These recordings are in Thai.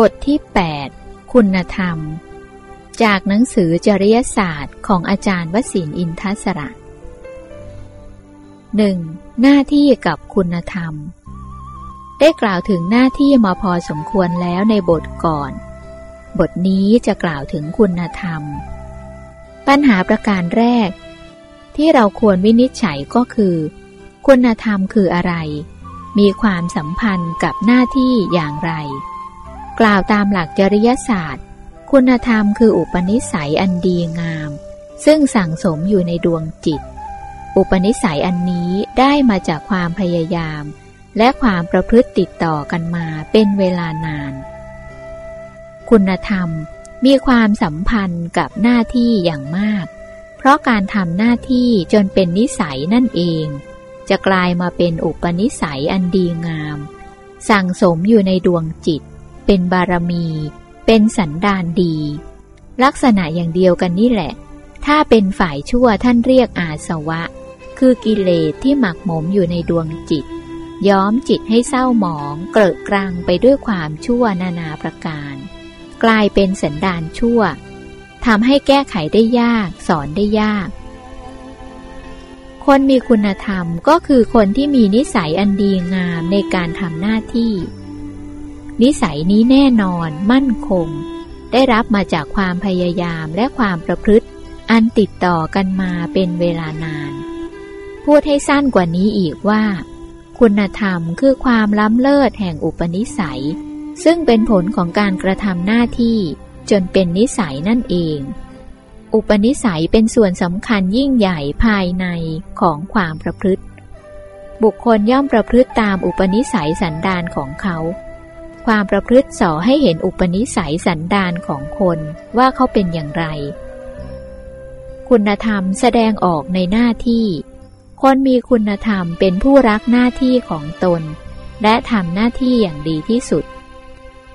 บทที่ 8 คุณธรรม จากหนังสือจริยศาสตร์ของอาจารย์วสินอินทศระ 1. หน้าที่กับคุณธรรม ได้กล่าวถึงหน้าที่มาพอสมควรแล้วในบทก่อน บทนี้จะกล่าวถึงคุณธรรม ปัญหาประการแรก ที่เราควรวินิจฉัยก็คือ คุณธรรมคืออะไร มีความสัมพันธ์กับหน้าที่อย่างไร กล่าวตามหลักจริยศาสตร์ คุณธรรมคืออุปนิสัยอันดีงาม ซึ่งสั่งสมอยู่ในดวงจิต อุปนิสัยอันนี้ได้มาจากความพยายาม และความประพฤติติดต่อกันมาเป็นเวลานาน คุณธรรมมีความสัมพันธ์กับหน้าที่อย่างมาก เพราะการทำหน้าที่จนเป็นนิสัยนั่นเอง จะกลายมาเป็นอุปนิสัยอันดีงาม สั่งสมอยู่ในดวงจิต เป็นบารมี เป็นสันดานดี ลักษณะอย่างเดียวกันนี่แหละ ถ้าเป็นฝ่ายชั่วท่านเรียกอาสวะ คือกิเลสที่หมักหมมอยู่ในดวงจิต ย้อมจิตให้เศร้าหมองเกลอกลางไปด้วยความชั่วนานาประการ กลายเป็นสันดานชั่วทำให้แก้ไขได้ยากสอนได้ยาก คนมีคุณธรรมก็คือคนที่มีนิสัยอันดีงามในการทำหน้าที่ นิสัยนี้แน่นอนมั่นคง ได้รับมาจากความพยายามและความประพฤติ อันติดต่อกันมาเป็นเวลานาน พูดให้สั้นกว่านี้อีกว่า คุณธรรมคือความล้ำเลิศแห่งอุปนิสัย ซึ่งเป็นผลของการกระทำหน้าที่จนเป็นนิสัยนั่นเอง อุปนิสัยเป็นส่วนสำคัญยิ่งใหญ่ภายในของความประพฤติ บุคคลย่อมประพฤติตามอุปนิสัยสันดานของเขา ความประพฤติสอให้เห็นอุปนิสัยสันดานของคนว่าเขาเป็นอย่างไร คุณธรรมแสดงออกในหน้าที่ คนมีคุณธรรมเป็นผู้รักหน้าที่ของตน และทำหน้าที่อย่างดีที่สุด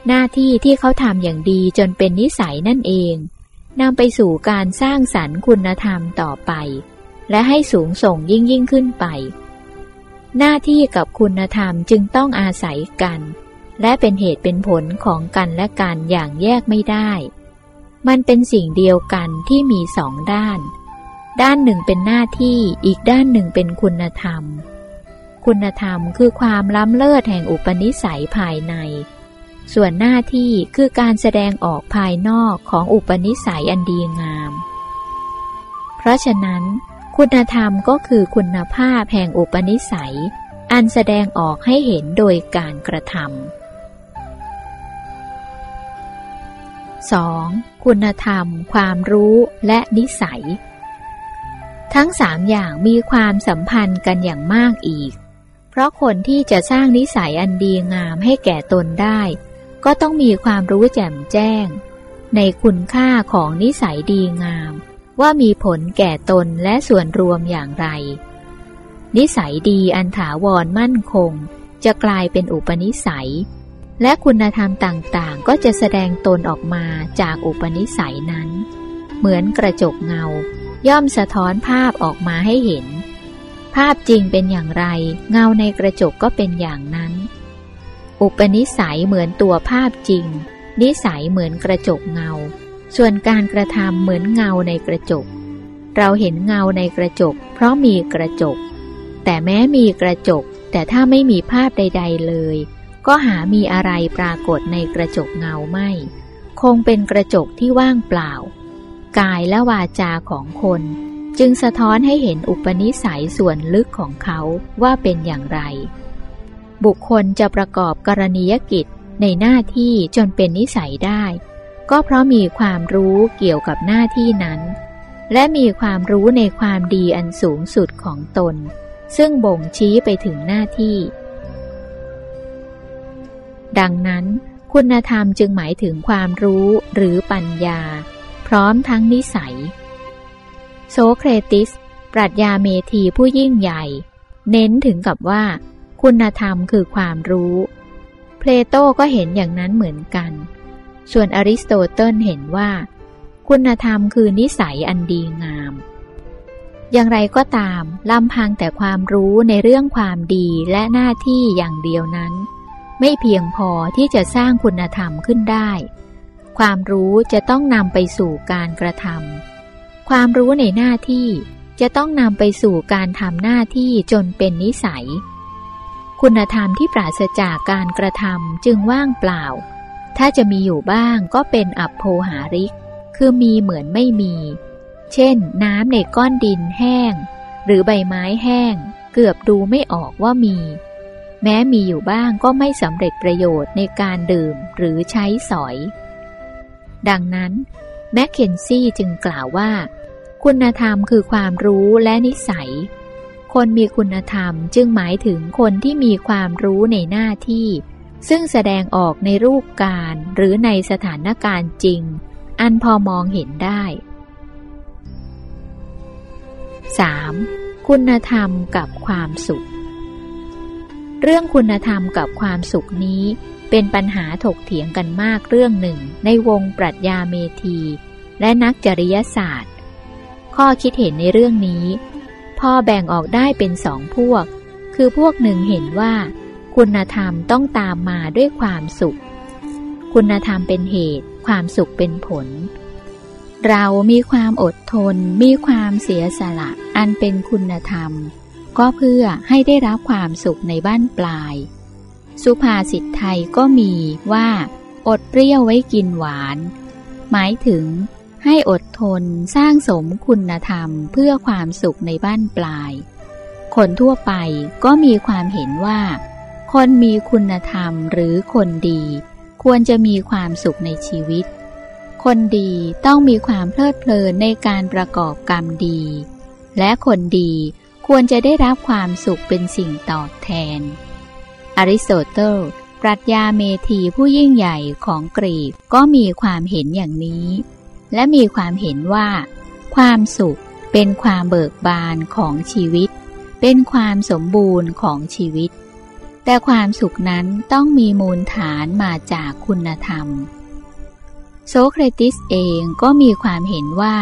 หน้าที่ที่เขาทำอย่างดีจนเป็นนิสัยนั่นเองนำไปสู่การสร้างสรรค์คุณธรรมต่อไป และให้สูงส่งยิ่งยิ่งขึ้นไป หน้าที่กับคุณธรรมจึงต้องอาศัยกัน และเป็นเหตุเป็นผลของกันและกันอย่างแยกไม่ได้ มันเป็นสิ่งเดียวกันที่มีสองด้าน ด้านหนึ่งเป็นหน้าที่อีกด้านหนึ่งเป็นคุณธรรม คุณธรรมคือความล้ำเลิศแห่งอุปนิสัยภายใน ส่วนหน้าที่คือการแสดงออกภายนอกของอุปนิสัยอันดีงาม เพราะฉะนั้นคุณธรรมก็คือคุณภาพแห่งอุปนิสัย อันแสดงออกให้เห็นโดยการกระทำ 2. คุณธรรม ความรู้และนิสัย ทั้งสามอย่างมีความสัมพันธ์กันอย่างมากอีก เพราะคนที่จะสร้างนิสัยอันดีงามให้แก่ตนได้ ก็ต้องมีความรู้แจ่มแจ้ง ในคุณค่าของนิสัยดีงาม ว่ามีผลแก่ตนและส่วนรวมอย่างไร นิสัยดีอันถาวรมั่นคง จะกลายเป็นอุปนิสัย และคุณธรรมต่างๆ ก็จะแสดงตนออกมาจากอุปนิสัยนั้น เหมือนกระจกเงา ย่อมสะท้อนภาพออกมาให้เห็น ภาพจริงเป็นอย่างไร เงาในกระจกก็เป็นอย่างนั้น อุปนิสัยเหมือนตัวภาพจริง นิสัยเหมือนกระจกเงา ส่วนการกระทำเหมือนเงาในกระจก เราเห็นเงาในกระจก เพราะมีกระจก แต่แม้มีกระจก แต่ถ้าไม่มีภาพใด ๆเลย ก็หามีอะไรปรากฏในกระจกเงาไม่ คงเป็นกระจกที่ว่างเปล่า กายและวาจาของคน จึงสะท้อนให้เห็นอุปนิสัยส่วนลึกของเขาว่าเป็นอย่างไร บุคคลจะประกอบกรณียกิจในหน้าที่จนเป็นนิสัยได้ ก็เพราะมีความรู้เกี่ยวกับหน้าที่นั้น และมีความรู้ในความดีอันสูงสุดของตน ซึ่งบ่งชี้ไปถึงหน้าที่ ดังนั้น คุณธรรมจึงหมายถึงความรู้หรือปัญญา พร้อมทั้งนิสัย โซเครติส ปรัชญาเมธีผู้ยิ่งใหญ่ เน้นถึงกับว่า คุณธรรมคือความรู้ เพลโตก็เห็นอย่างนั้นเหมือนกัน ส่วนอริสโตเติลเห็นว่า คุณธรรมคือนิสัยอันดีงามอย่างไรก็ตามลำพังแต่ความรู้ในเรื่องความดีและหน้าที่อย่างเดียวนั้น ไม่เพียงพอที่จะสร้างคุณธรรมขึ้นได้ ความรู้จะต้องนำไปสู่การกระทำความรู้ในหน้าที่จะต้องนำไปสู่การทำหน้าที่จนเป็นนิสัย คุณธรรมที่ปราศจากการกระทำจึงว่างเปล่า ถ้าจะมีอยู่บ้างก็เป็นอับโพหาริก คือมีเหมือนไม่มี เช่น น้ำในก้อนดินแห้ง หรือใบไม้แห้ง เกือบดูไม่ออกว่ามี แม้มีอยู่บ้างก็ไม่สำเร็จประโยชน์ในการดื่มหรือใช้สอย ดังนั้น แมคเคนซี่จึงกล่าวว่า คุณธรรมคือความรู้และนิสัย คนมีคุณธรรมจึงหมายถึงคนที่มีความรู้ในหน้าที่ ซึ่งแสดงออกในรูปการหรือในสถานการณ์จริง อันพอมองเห็นได้ 3. คุณธรรมกับความสุข เรื่องคุณธรรมกับความสุขนี้เป็นปัญหาถกเถียงกันมากเรื่องหนึ่งในวงปรัชญาเมธี และนักจริยศาสตร์ ข้อคิดเห็นในเรื่องนี้ พ่อแบ่งออกได้เป็นสองพวก คือพวกหนึ่งเห็นว่า คุณธรรมต้องตามมาด้วยความสุข คุณธรรมเป็นเหตุความสุขเป็นผล เรามีความอดทน มีความเสียสละ อันเป็นคุณธรรม ก็เพื่อให้ได้รับความสุขในบ้านปลาย สุภาษิตไทยก็มีว่า อดเปรี้ยวไว้กินหวาน หมายถึงให้อดทนสร้างสมคุณธรรมเพื่อความสุขในบ้านปลาย คนทั่วไปก็มีความเห็นว่า คนมีคุณธรรมหรือคนดี ควรจะมีความสุขในชีวิต คนดีต้องมีความเพลิดเพลินในการประกอบกรรมดี และคนดี ควรจะได้รับความสุขเป็นสิ่งตอบแทน อริสโตเติลปรัชญาเมธีผู้ยิ่งใหญ่ของกรีกก็มีความเห็นอย่างนี้ และมีความเห็นว่า ความสุขเป็นความเบิกบานของชีวิต เป็นความสมบูรณ์ของชีวิต แต่ความสุขนั้นต้องมีมูลฐานมาจากคุณธรรม โซเครติสเองก็มีความเห็นว่า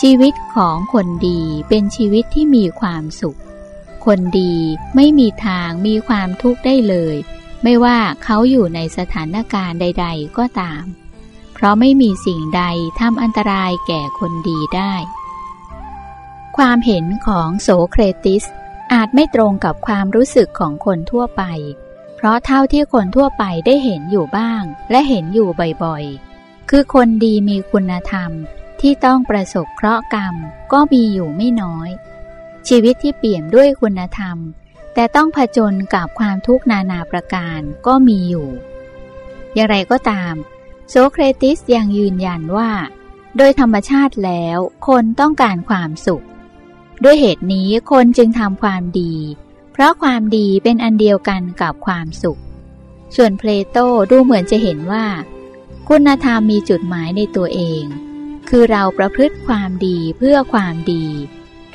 ชีวิตของคนดีเป็นชีวิตที่มีความสุข คนดีไม่มีทางมีความทุกข์ได้เลย ไม่ว่าเขาอยู่ในสถานการณ์ใด ๆ ก็ตาม เพราะไม่มีสิ่งใดทำอันตรายแก่คนดีได้ ความเห็นของโสเครติสอาจไม่ตรงกับความรู้สึกของคนทั่วไป เพราะเท่าที่คนทั่วไปได้เห็นอยู่บ้าง และเห็นอยู่บ่อยๆ คือคนดีมีคุณธรรม ที่ต้องประสบเคราะห์กรรมก็มีอยู่ไม่น้อย ชีวิตที่เปี่ยมด้วยคุณธรรม แต่ต้องผจญกับความทุกข์นานาประการก็มีอยู่ อย่างไรก็ตาม โซเครติสยังยืนยันว่า โดยธรรมชาติแล้วคนต้องการความสุข ด้วยเหตุนี้คนจึงทำความดี เพราะความดีเป็นอันเดียวกันกับความสุข ส่วนเพลโตดูเหมือนจะเห็นว่า คุณธรรมมีจุดหมายในตัวเอง คือเราประพฤติความดีเพื่อความดี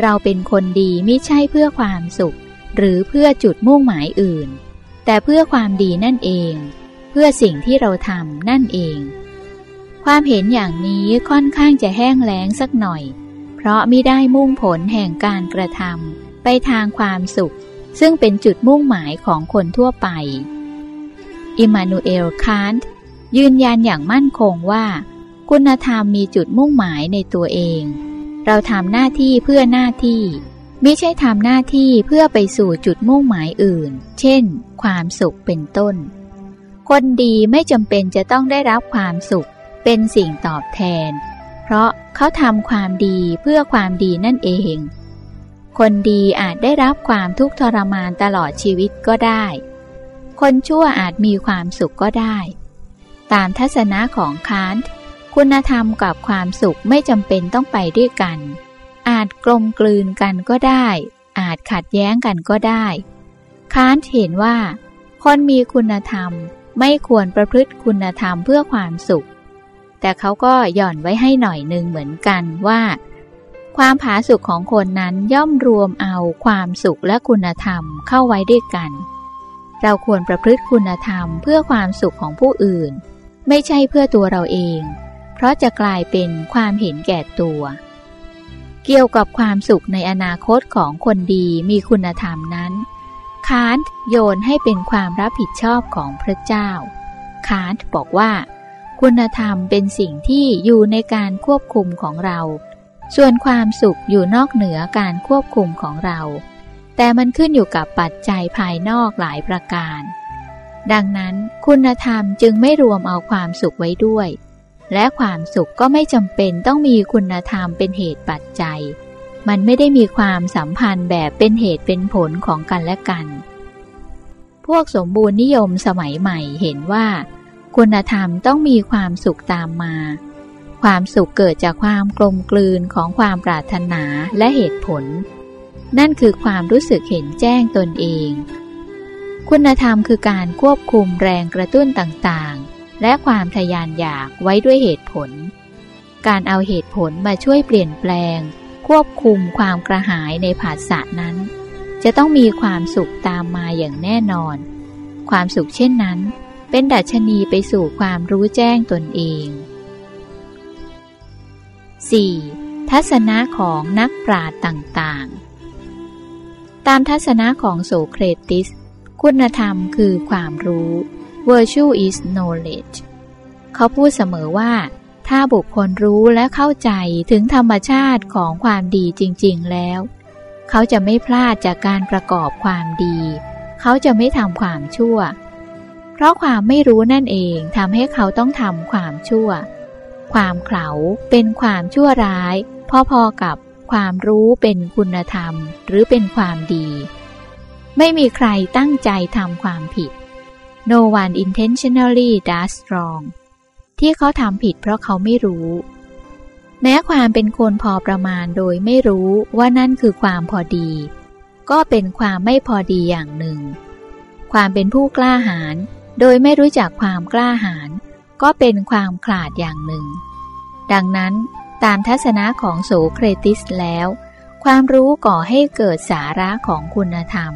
เราเป็นคนดีไม่ใช่เพื่อความสุข หรือเพื่อจุดมุ่งหมายอื่น แต่เพื่อความดีนั่นเอง เพื่อสิ่งที่เราทำนั่นเอง ความเห็นอย่างนี้ค่อนข้างจะแห้งแล้งสักหน่อย เพราะไม่ได้มุ่งผลแห่งการกระทำไปทางความสุข ซึ่งเป็นจุดมุ่งหมายของคนทั่วไป อิมานูเอล คานต์ยืนยันอย่างมั่นคงว่า คุณธรรมมีจุดมุ่งหมายในตัวเอง เราทำหน้าที่เพื่อหน้าที่ไม่ใช่ทำหน้าที่เพื่อไปสู่จุดมุ่งหมายอื่น เช่น ความสุขเป็นต้น คนดีไม่จำเป็นจะต้องได้รับความสุข เป็นสิ่งตอบแทน เพราะเขาทำความดีเพื่อความดีนั่นเอง คนดีอาจได้รับความทุกข์ทรมานตลอดชีวิตก็ได้ คนชั่วอาจมีความสุขก็ได้ ตามทัศนะของคานต์ คุณธรรมกับความสุขไม่จำเป็นต้องไปด้วยกัน อาจกลมกลืนกันก็ได้ อาจขัดแย้งกันก็ได้ ค้านเห็นว่า คนมีคุณธรรมไม่ควรประพฤติคุณธรรมเพื่อความสุข แต่เขาก็หย่อนไว้ให้หน่อยหนึ่งเหมือนกันว่า ความผาสุกของคนนั้นย่อมรวมเอาความสุขและคุณธรรมเข้าไว้ด้วยกัน เราควรประพฤติคุณธรรมเพื่อความสุขของผู้อื่น ไม่ใช่เพื่อตัวเราเอง เพราะจะกลายเป็นความเห็นแก่ตัว เกี่ยวกับความสุขในอนาคตของคนดีมีคุณธรรมนั้นคคานต์โยนให้เป็นความรับผิดชอบของพระเจ้า คานต์บอกว่า คุณธรรมเป็นสิ่งที่อยู่ในการควบคุมของเรา ส่วนความสุขอยู่นอกเหนือการควบคุมของเรา แต่มันขึ้นอยู่กับปัจจัยภายนอกหลายประการ ดังนั้นคุณธรรมจึงไม่รวมเอาความสุขไว้ด้วย และความสุขก็ไม่จำเป็นต้องมีคุณธรรมเป็นเหตุปัจจัย มันไม่ได้มีความสัมพันธ์แบบเป็นเหตุเป็นผลของกันและกัน พวกสมบูรณ์นิยมสมัยใหม่เห็นว่า คุณธรรมต้องมีความสุขตามมา ความสุขเกิดจากความกลมกลืนของความปรารถนาและเหตุผล นั่นคือความรู้สึกเห็นแจ้งตนเอง คุณธรรมคือการควบคุมแรงกระตุ้นต่างๆ และความทยานอยากไว้ด้วยเหตุผล การเอาเหตุผลมาช่วยเปลี่ยนแปลง ควบคุมความกระหายในภาษานั้น จะต้องมีความสุขตามมาอย่างแน่นอน ความสุขเช่นนั้น เป็นดัชนีไปสู่ความรู้แจ้งตนเอง 4. ทัศนะของนักปราชญ์ต่างๆ ตามทัศนะของโสเครติส คุณธรรมคือความรู้ virtue is knowledge เขาพูดเสมอว่า ถ้าบุคคลรู้และเข้าใจถึงธรรมชาติของความดีจริง ๆ แล้ว เขาจะไม่พลาดจากการประกอบความดี เขาจะไม่ทำความชั่ว เพราะความไม่รู้นั่นเองทำให้เขาต้องทำความชั่ว ความเขลาเป็นความชั่วร้าย พอๆกับความรู้เป็นคุณธรรมหรือเป็นความดี ไม่มีใครตั้งใจทำความผิด No one intentionally does wrong ที่เขาทำผิดเพราะเขาไม่รู้ แม้ความเป็นคนพอประมาณโดยไม่รู้ว่านั่นคือความพอดี ก็เป็นความไม่พอดีอย่างหนึ่ง ความเป็นผู้กล้าหาญโดยไม่รู้จักความกล้าหาญก็เป็นความขลาดอย่างหนึ่ง ดังนั้นตามทัศนะของโสเครติสแล้ว ความรู้ก่อให้เกิดสาระของคุณธรรม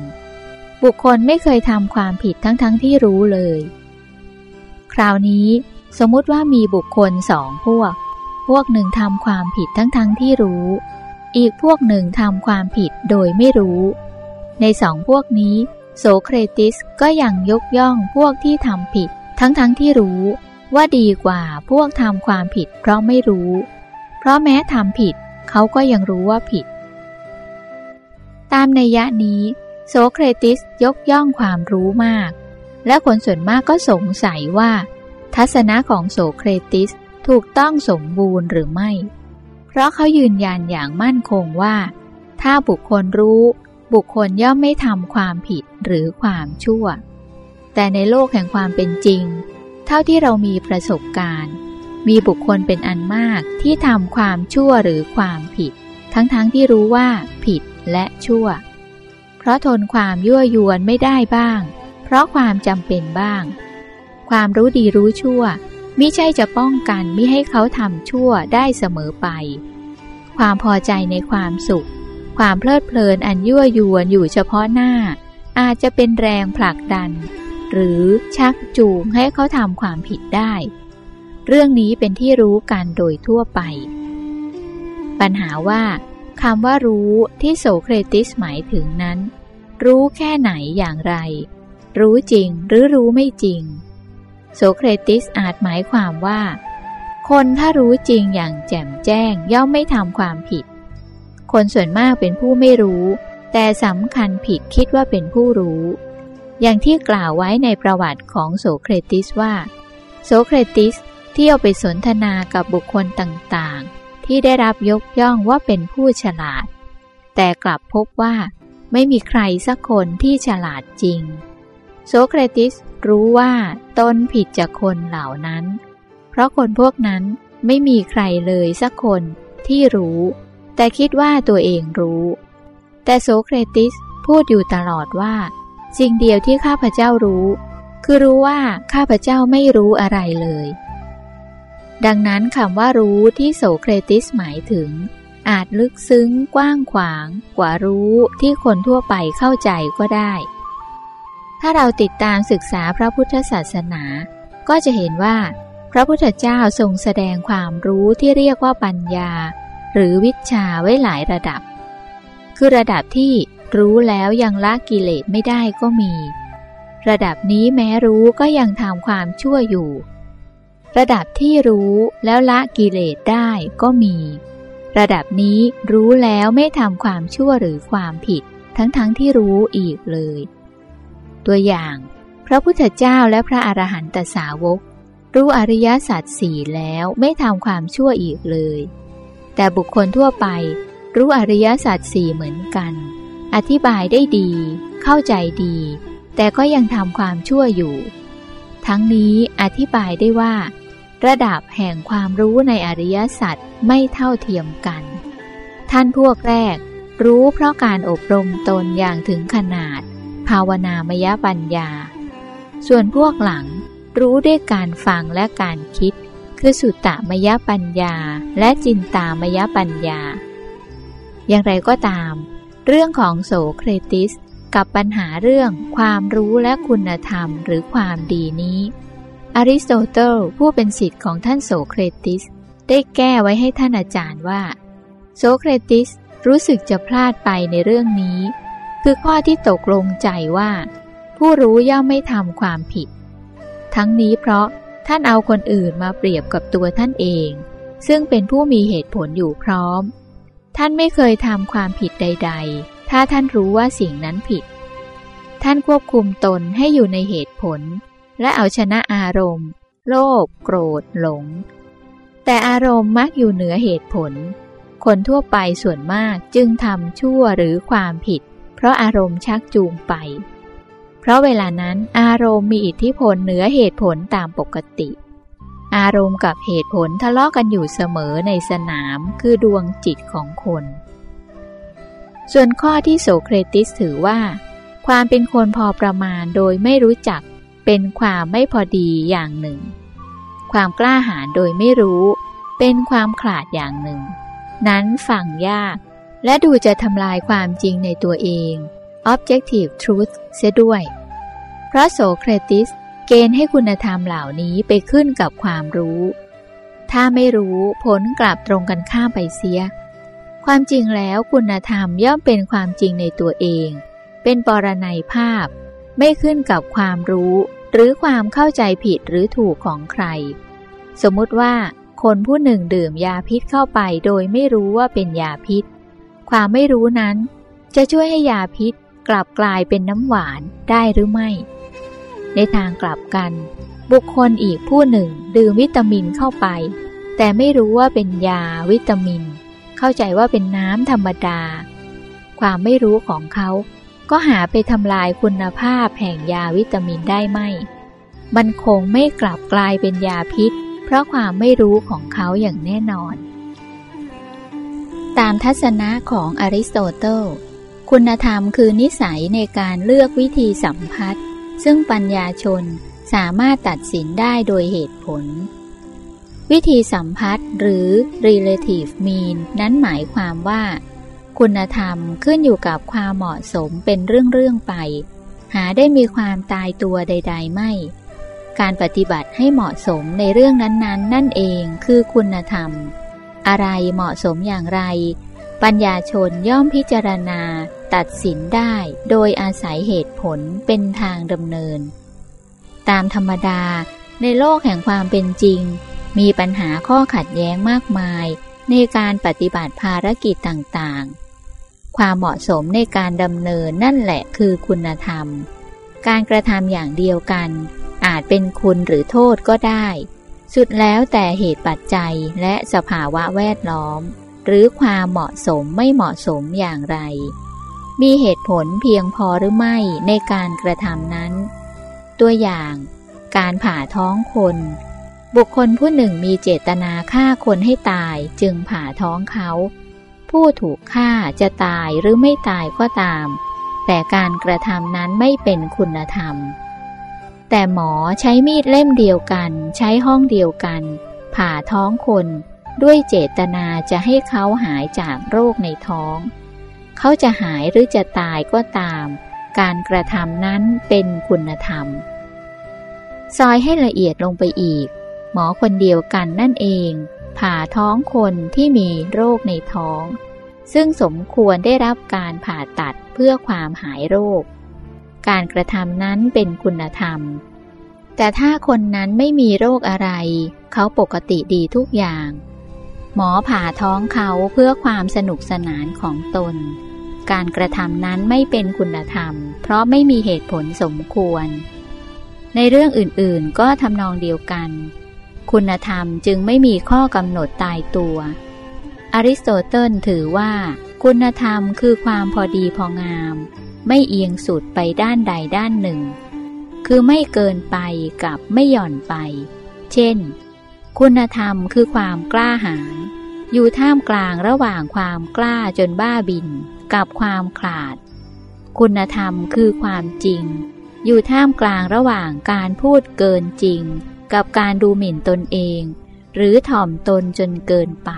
บุคคลไม่เคยทำความผิดทั้งๆทที่รู้เลย คราวนี้สมมุติว่ามีบุคคลสองพวก พวกหนึ่งทำความผิดทั้งๆทที่รู้ อีกพวกหนึ่งทำความผิดโดยไม่รู้ ในสองพวกนี้โสเครติสก็ยังยกย่องพวกที่ทำผิดทั้งๆทที่รู้ว่าดีกว่าพวกทำความผิดเพราะไม่รู้ เพราะแม้ทำผิดเขาก็ยังรู้ว่าผิด ตามนัยยะนี้ โสเครติสยกย่องความรู้มาก และคนส่วนมากก็สงสัยว่า ทัศนะของโสเครติสถูกต้องสมบูรณ์หรือไม่ เพราะเขายืนยันอย่างมั่นคงว่า ถ้าบุคคลรู้ บุคคลย่อมไม่ทำความผิดหรือความชั่ว แต่ในโลกแห่งความเป็นจริง เท่าที่เรามีประสบการณ์ มีบุคคลเป็นอันมากที่ทำความชั่วหรือความผิด ทั้งๆทที่รู้ว่าผิดและชั่ว เพราะทนความยั่วยวนไม่ได้บ้าง เพราะความจำเป็นบ้าง ความรู้ดีรู้ชั่วมิใช่จะป้องกันมิให้เขาทำชั่วได้เสมอไป ความพอใจในความสุข ความเพลิดเพลินอันยั่วยวนอยู่เฉพาะหน้า อาจจะเป็นแรงผลักดัน หรือชักจูงให้เขาทำความผิดได้ เรื่องนี้เป็นที่รู้กันโดยทั่วไป ปัญหาว่า คำว่ารู้ที่โสเครติสหมายถึงนั้น รู้แค่ไหนอย่างไร รู้จริงหรือรู้ไม่จริง โสเครติสอาจหมายความว่า คนถ้ารู้จริงอย่างแจ่มแจ้งย่อมไม่ทำความผิด คนส่วนมากเป็นผู้ไม่รู้ แต่สำคัญผิดคิดว่าเป็นผู้รู้ อย่างที่กล่าวไว้ในประวัติของโสเครติสว่า โสเครติสเที่ยวไปสนทนากับบุคคลต่างๆ ที่ได้รับยกย่องว่าเป็นผู้ฉลาด แต่กลับพบว่าไม่มีใครสักคนที่ฉลาดจริงโสเครติสรู้ว่าตนผิดจากคนเหล่านั้น เพราะคนพวกนั้นไม่มีใครเลยสักคนที่รู้ แต่คิดว่าตัวเองรู้ แต่โสเครติสพูดอยู่ตลอดว่า สิ่งเดียวที่ข้าพเจ้ารู้ คือรู้ว่าข้าพเจ้าไม่รู้อะไรเลย ดังนั้นคำว่ารู้ที่โสเครติสหมายถึง อาจลึกซึ้งกว้างขวาง กว่ารู้ที่คนทั่วไปเข้าใจก็ได้ ถ้าเราติดตามศึกษาพระพุทธศาสนา ก็จะเห็นว่า พระพุทธเจ้าทรงแสดงความรู้ที่เรียกว่าปัญญา หรือวิชาไว้หลายระดับ คือระดับที่รู้แล้วยังละกิเลสไม่ได้ก็มี ระดับนี้แม้รู้ก็ยังทำความชั่วอยู่ ระดับที่รู้แล้วละกิเลสได้ก็มี ระดับนี้รู้แล้วไม่ทำความชั่วหรือความผิด ทั้งๆทที่รู้อีกเลย ตัวอย่าง พระพุทธเจ้าและพระอรหันตสาวก รู้อริยสัจสี่แล้วไม่ทำความชั่วอีกเลย แต่บุคคลทั่วไป รู้อริยสัจสี่เหมือนกัน อธิบายได้ดี เข้าใจดี แต่ก็ยังทำความชั่วอยู่ ทั้งนี้อธิบายได้ว่า ระดับแห่งความรู้ในอริยสัจไม่เท่าเทียมกัน ท่านพวกแรก รู้เพราะการอบรมตนอย่างถึงขนาด ภาวนามยปัญญา ส่วนพวกหลังรู้ด้วยการฟังและการคิด คือสุตตมยปัญญาและจินตามยปัญญา อย่างไรก็ตาม เรื่องของโสเครติสกับปัญหาเรื่องความรู้และคุณธรรมหรือความดีนี้ อริสโตเติลผู้เป็นศิษย์ของท่านโสเครติส ได้แก้ไว้ให้ท่านอาจารย์ว่า โสเครติสรู้สึกจะพลาดไปในเรื่องนี้ คือข้อที่ตกลงใจว่า ผู้รู้ย่อมไม่ทำความผิด ทั้งนี้เพราะท่านเอาคนอื่นมาเปรียบกับตัวท่านเอง ซึ่งเป็นผู้มีเหตุผลอยู่พร้อม ท่านไม่เคยทำความผิดใด ๆ ถ้าท่านรู้ว่าสิ่งนั้นผิด ท่านควบคุมตนให้อยู่ในเหตุผล และเอาชนะอารมณ์ โลภโกรธ หลง แต่อารมณ์มักอยู่เหนือเหตุผล คนทั่วไปส่วนมากจึงทำชั่วหรือความผิด เพราะอารมณ์ชักจูงไป เพราะเวลานั้นอารมณ์มีอิทธิพลเหนือเหตุผลตามปกติ อารมณ์กับเหตุผลทะเลาะกันอยู่เสมอในสนามคือดวงจิตของคนส่วนข้อที่โสเครติสถือว่า ความเป็นคนพอประมาณโดยไม่รู้จัก เป็นความไม่พอดีอย่างหนึ่ง ความกล้าหาญโดยไม่รู้ เป็นความขาดอย่างหนึ่ง นั้นฟังยาก และดูจะทำลายความจริงในตัวเอง objective truth เสียด้วย เพราะโสเครติสเกณฑ์ให้คุณธรรมเหล่านี้ไปขึ้นกับความรู้ ถ้าไม่รู้ผลกลับตรงกันข้ามไปเสีย ความจริงแล้วคุณธรรมย่อมเป็นความจริงในตัวเอง เป็นปรนัยภาพ ไม่ขึ้นกับความรู้ หรือความเข้าใจผิดหรือถูกของใคร สมมุติว่าคนผู้หนึ่งดื่มยาพิษเข้าไปโดยไม่รู้ว่าเป็นยาพิษ ความไม่รู้นั้น จะช่วยให้ยาพิษกลับกลายเป็นน้ำหวานได้หรือไม่ ในทางกลับกัน บุคคลอีกผู้หนึ่งดื่มวิตามินเข้าไป แต่ไม่รู้ว่าเป็นยาวิตามิน เข้าใจว่าเป็นน้ำธรรมดา ความไม่รู้ของเขา ก็หาไปทำลายคุณภาพแห่งยาวิตามินได้ไหมมันคงไม่กลับกลายเป็นยาพิษ เพราะความไม่รู้ของเขาอย่างแน่นอน ตามทัศนะของอริสโตเติล คุณธรรมคือนิสัยในการเลือกวิธีสัมพัทธ์ซึ่งปัญญาชนสามารถตัดสินได้โดยเหตุผล วิธีสัมพัทธ์หรือ relative mean นั้นหมายความว่า คุณธรรมขึ้นอยู่กับความเหมาะสมเป็นเรื่องๆไป หาได้มีความตายตัวใด ๆ ไม่ การปฏิบัติให้เหมาะสมในเรื่องนั้นๆนนนั่นเองคือคุณธรรม อะไรเหมาะสมอย่างไร ปัญญาชนย่อมพิจารณาตัดสินได้โดยอาศัยเหตุผลเป็นทางดำเนิน ตามธรรมดาในโลกแห่งความเป็นจริง มีปัญหาข้อขัดแย้งมากมายในการปฏิบัติภารกิจต่างๆ ความเหมาะสมในการดำเนินนั่นแหละคือคุณธรรม การกระทำอย่างเดียวกัน อาจเป็นคุณหรือโทษก็ได้ สุดแล้วแต่เหตุปัจจัยและสภาวะแวดล้อม หรือความเหมาะสมไม่เหมาะสมอย่างไร มีเหตุผลเพียงพอหรือไม่ในการกระทำนั้น ตัวอย่าง การผ่าท้องคน บุคคลผู้หนึ่งมีเจตนาฆ่าคนให้ตายจึงผ่าท้องเขา ผู้ถูกฆ่าจะตายหรือไม่ตายก็ตาม แต่การกระทำนั้นไม่เป็นคุณธรรม แต่หมอใช้มีดเล่มเดียวกัน ใช้ห้องเดียวกัน ผ่าท้องคนด้วยเจตนาจะให้เขาหายจากโรคในท้อง เขาจะหายหรือจะตายก็ตาม การกระทำนั้นเป็นคุณธรรม ซอยให้ละเอียดลงไปอีก หมอคนเดียวกันนั่นเอง ผ่าท้องคนที่มีโรคในท้อง ซึ่งสมควรได้รับการผ่าตัดเพื่อความหายโรค การกระทำนั้นเป็นคุณธรรม แต่ถ้าคนนั้นไม่มีโรคอะไร เขาปกติดีทุกอย่าง หมอผ่าท้องเขาเพื่อความสนุกสนานของตน การกระทำนั้นไม่เป็นคุณธรรม เพราะไม่มีเหตุผลสมควร ในเรื่องอื่นๆก็ทำนองเดียวกัน คุณธรรมจึงไม่มีข้อกำหนดตายตัว อริสโตเติลถือว่า คุณธรรมคือความพอดีพองาม ไม่เอียงสุดไปด้านใดด้านหนึ่ง คือไม่เกินไปกับไม่หย่อนไป เช่น คุณธรรมคือความกล้าหาญอยู่ท่ามกลางระหว่างความกล้าจนบ้าบินกับความขลาด คุณธรรมคือความจริง อยู่ท่ามกลางระหว่างการพูดเกินจริง กับการดูหมิ่นตนเอง หรือถ่อมตนจนเกินไป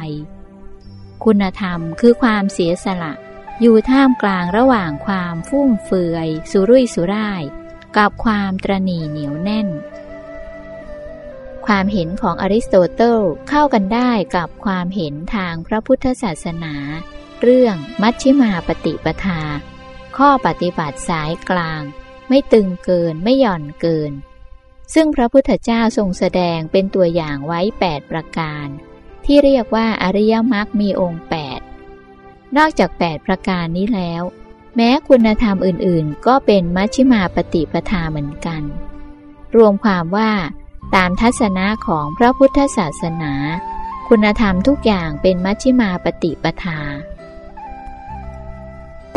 คุณธรรมคือความเสียสละ อยู่ท่ามกลางระหว่างความฟุ่มเฟือยสุรุ่ยสุร่าย กับความตรณีเหนียวแน่น ความเห็นของอริสโตเติลเข้ากันได้กับความเห็นทางพระพุทธศาสนา เรื่องมัชชิมาปฏิปทา ข้อปฏิบัติสายกลาง ไม่ตึงเกินไม่หย่อนเกิน ซึ่งพระพุทธเจ้าทรงแสดงเป็นตัวอย่างไว้ 8 ประการ ที่เรียกว่าอริยมรรคมีองค์ 8 นอกจาก 8 ประการนี้แล้ว แม้คุณธรรมอื่นๆ ก็เป็นมัชฌิมาปฏิปทาเหมือนกัน รวมความว่า ตามทัศนะของพระพุทธศาสนา คุณธรรมทุกอย่างเป็นมัชฌิมาปฏิปทา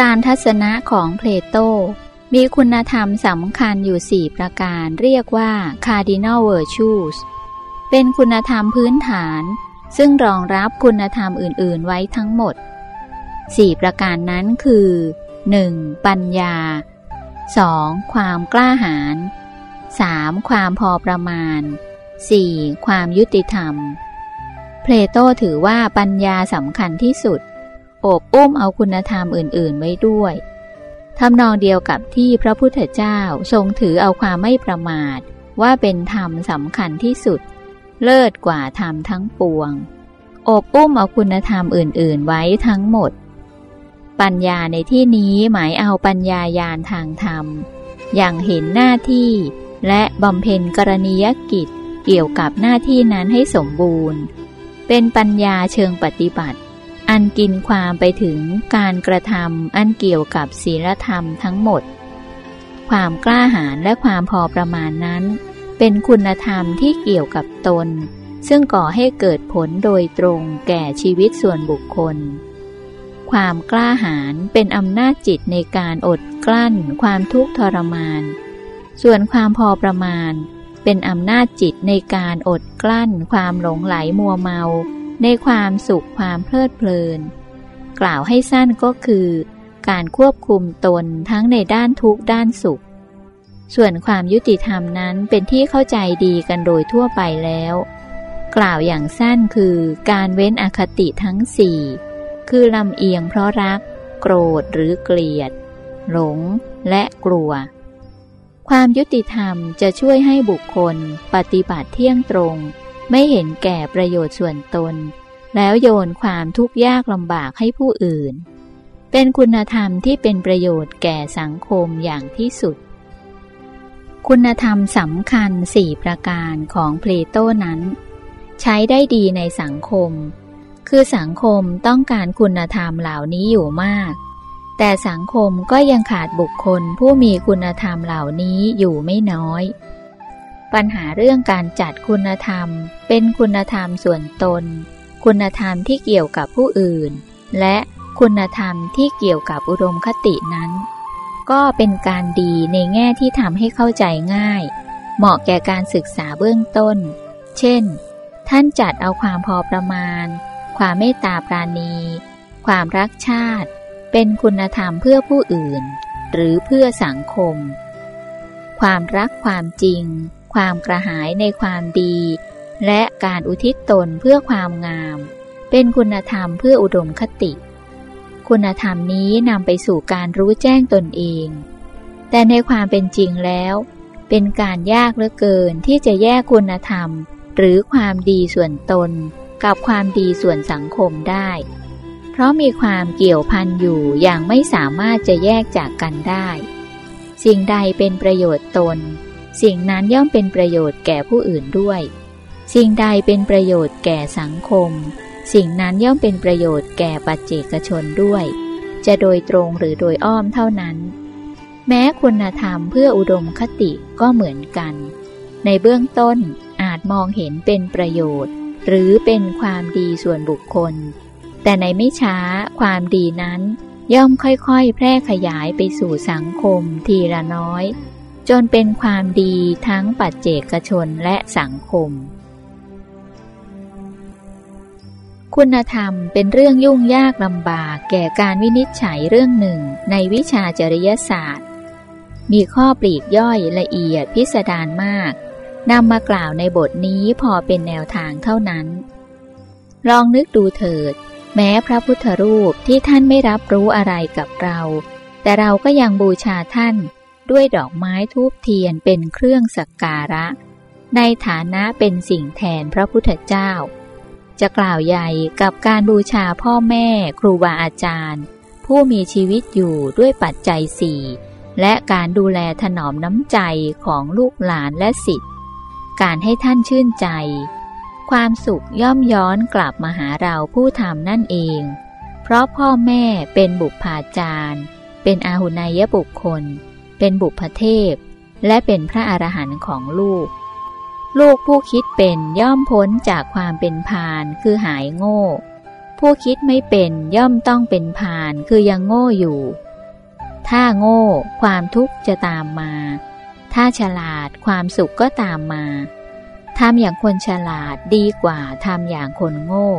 ตามทัศนะของเพลโต มีคุณธรรมสำคัญอยู่สี่ประการเรียกว่า cardinal virtues เป็นคุณธรรมพื้นฐาน ซึ่งรองรับคุณธรรมอื่น ๆ ไว้ทั้งหมด 4 ประการนั้นคือ 1. ปัญญา 2. ความกล้าหาญ 3. ความพอประมาณ 4. ความยุติธรรม เพลโตถือว่าปัญญาสำคัญที่สุดโอบอุ้มเอาคุณธรรมอื่น ๆ ไว้ด้วย ทำนองเดียวกับที่พระพุทธเจ้าทรงถือเอาความไม่ประมาท ว่าเป็นธรรมสำคัญที่สุด เลิศกว่าธรรมทั้งปวง อบอุ้มเอาคุณธรรมอื่น ๆ ไว้ทั้งหมด ปัญญาในที่นี้หมายเอาปัญญายาณทางธรรม อย่างเห็นหน้าที่และบำเพ็ญกรณียกิจเกี่ยวกับหน้าที่นั้นให้สมบูรณ์ เป็นปัญญาเชิงปฏิบัติ อันกินความไปถึงการกระทำอันเกี่ยวกับศีลธรรมทั้งหมด ความกล้าหาญและความพอประมาณนั้น เป็นคุณธรรมที่เกี่ยวกับตน ซึ่งก่อให้เกิดผลโดยตรงแก่ชีวิตส่วนบุคคล ความกล้าหาญเป็นอำนาจจิตในการอดกลั้นความทุกข์ทรมาน ส่วนความพอประมาณ เป็นอำนาจจิตในการอดกลั้นความหลงไหลมัวเมา ในความสุขความเพลิดเพลิน กล่าวให้สั้นก็คือ การควบคุมตนทั้งในด้านทุกด้านสุข ส่วนความยุติธรรมนั้นเป็นที่เข้าใจดีกันโดยทั่วไปแล้ว กล่าวอย่างสั้นคือการเว้นอคติทั้งสี่คือลำเอียงเพราะรัก โกรธหรือเกลียด หลงและกลัว ความยุติธรรมจะช่วยให้บุคคลปฏิบัติเที่ยงตรง ไม่เห็นแก่ประโยชน์ส่วนตน แล้วโยนความทุกข์ยากลำบากให้ผู้อื่น เป็นคุณธรรมที่เป็นประโยชน์แก่สังคมอย่างที่สุด คุณธรรมสำคัญสี่ประการของเพลโตนั้น ใช้ได้ดีในสังคม คือสังคมต้องการคุณธรรมเหล่านี้อยู่มาก แต่สังคมก็ยังขาดบุคคลผู้มีคุณธรรมเหล่านี้อยู่ไม่น้อย ปัญหาเรื่องการจัดคุณธรรม เป็นคุณธรรมส่วนตน คุณธรรมที่เกี่ยวกับผู้อื่น และคุณธรรมที่เกี่ยวกับอุดมคตินั้น ก็เป็นการดีในแง่ที่ทำให้เข้าใจง่าย เหมาะแก่การศึกษาเบื้องต้น เช่น ท่านจัดเอาความพอประมาณ ความเมตตาปราณี ความรักชาติ เป็นคุณธรรมเพื่อผู้อื่น หรือเพื่อสังคม ความรักความจริง ความกระหายในความดี และการอุทิศตนเพื่อความงาม เป็นคุณธรรมเพื่ออุดมคติ คุณธรรมนี้นำไปสู่การรู้แจ้งตนเอง แต่ในความเป็นจริงแล้ว เป็นการยากเหลือเกินที่จะแยกคุณธรรม หรือความดีส่วนตน กับความดีส่วนสังคมได้ เพราะมีความเกี่ยวพันอยู่อย่างไม่สามารถจะแยกจากกันได้ สิ่งใดเป็นประโยชน์ตน สิ่งนั้นย่อมเป็นประโยชน์แก่ผู้อื่นด้วย สิ่งใดเป็นประโยชน์แก่สังคม สิ่งนั้นย่อมเป็นประโยชน์แก่ปัจเจกชนด้วย จะโดยตรงหรือโดยอ้อมเท่านั้น แม้คุณธรรมเพื่ออุดมคติก็เหมือนกัน ในเบื้องต้นอาจมองเห็นเป็นประโยชน์ หรือเป็นความดีส่วนบุคคล แต่ในไม่ช้าความดีนั้นย่อมค่อยๆ แพร่ขยายไปสู่สังคมทีละน้อย จนเป็นความดีทั้งปัจเจกชนและสังคม คุณธรรมเป็นเรื่องยุ่งยากลำบากแก่การวินิจฉัยเรื่องหนึ่งในวิชาจริยศาสตร์ มีข้อปลีกย่อยละเอียดพิสดารมากนำมากล่าวในบทนี้พอเป็นแนวทางเท่านั้น ลองนึกดูเถิด แม้พระพุทธรูปที่ท่านไม่รับรู้อะไรกับเรา แต่เราก็ยังบูชาท่าน ด้วยดอกไม้ทูบเทียนเป็นเครื่องสักการะ ในฐานะเป็นสิ่งแทนพระพุทธเจ้า จะกล่าวใหญ่กับการบูชาพ่อแม่ครูบาอาจารย์ ผู้มีชีวิตอยู่ด้วยปัจจัยสี่และการดูแลถนอมน้ำใจของลูกหลานและสิทธิ์การให้ท่านชื่นใจ ความสุขย่อมย้อนกลับมาหาเราผู้ทำนั่นเอง เพราะพ่อแม่เป็นบุพาจารย์ เป็นอาหุนายบุคคล เป็นบุพเทพ และเป็นพระอรหันต์ของลูก ลูกผู้คิดเป็นย่อมพ้นจากความเป็นพานคือหายโง่ ผู้คิดไม่เป็นย่อมต้องเป็นพานคือยังโง่อยู่ ถ้าโง่ความทุกข์จะตามมา ถ้าฉลาดความสุขก็ตามมาทำอย่างคนฉลาดดีกว่าทำอย่างคนโง่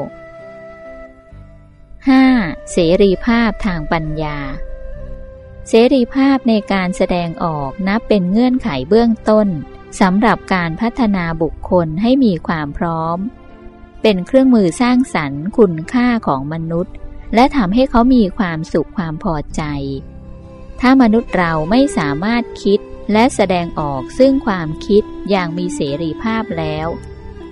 5. เสรีภาพทางปัญญา เสรีภาพในการแสดงออกนับเป็นเงื่อนไขเบื้องต้นสำหรับการพัฒนาบุคคลให้มีความพร้อม เป็นเครื่องมือสร้างสรรค์คุณค่าของมนุษย์ และทำให้เขามีความสุขความพอใจ ถ้ามนุษย์เราไม่สามารถคิดและแสดงออกซึ่งความคิดอย่างมีเสรีภาพแล้ว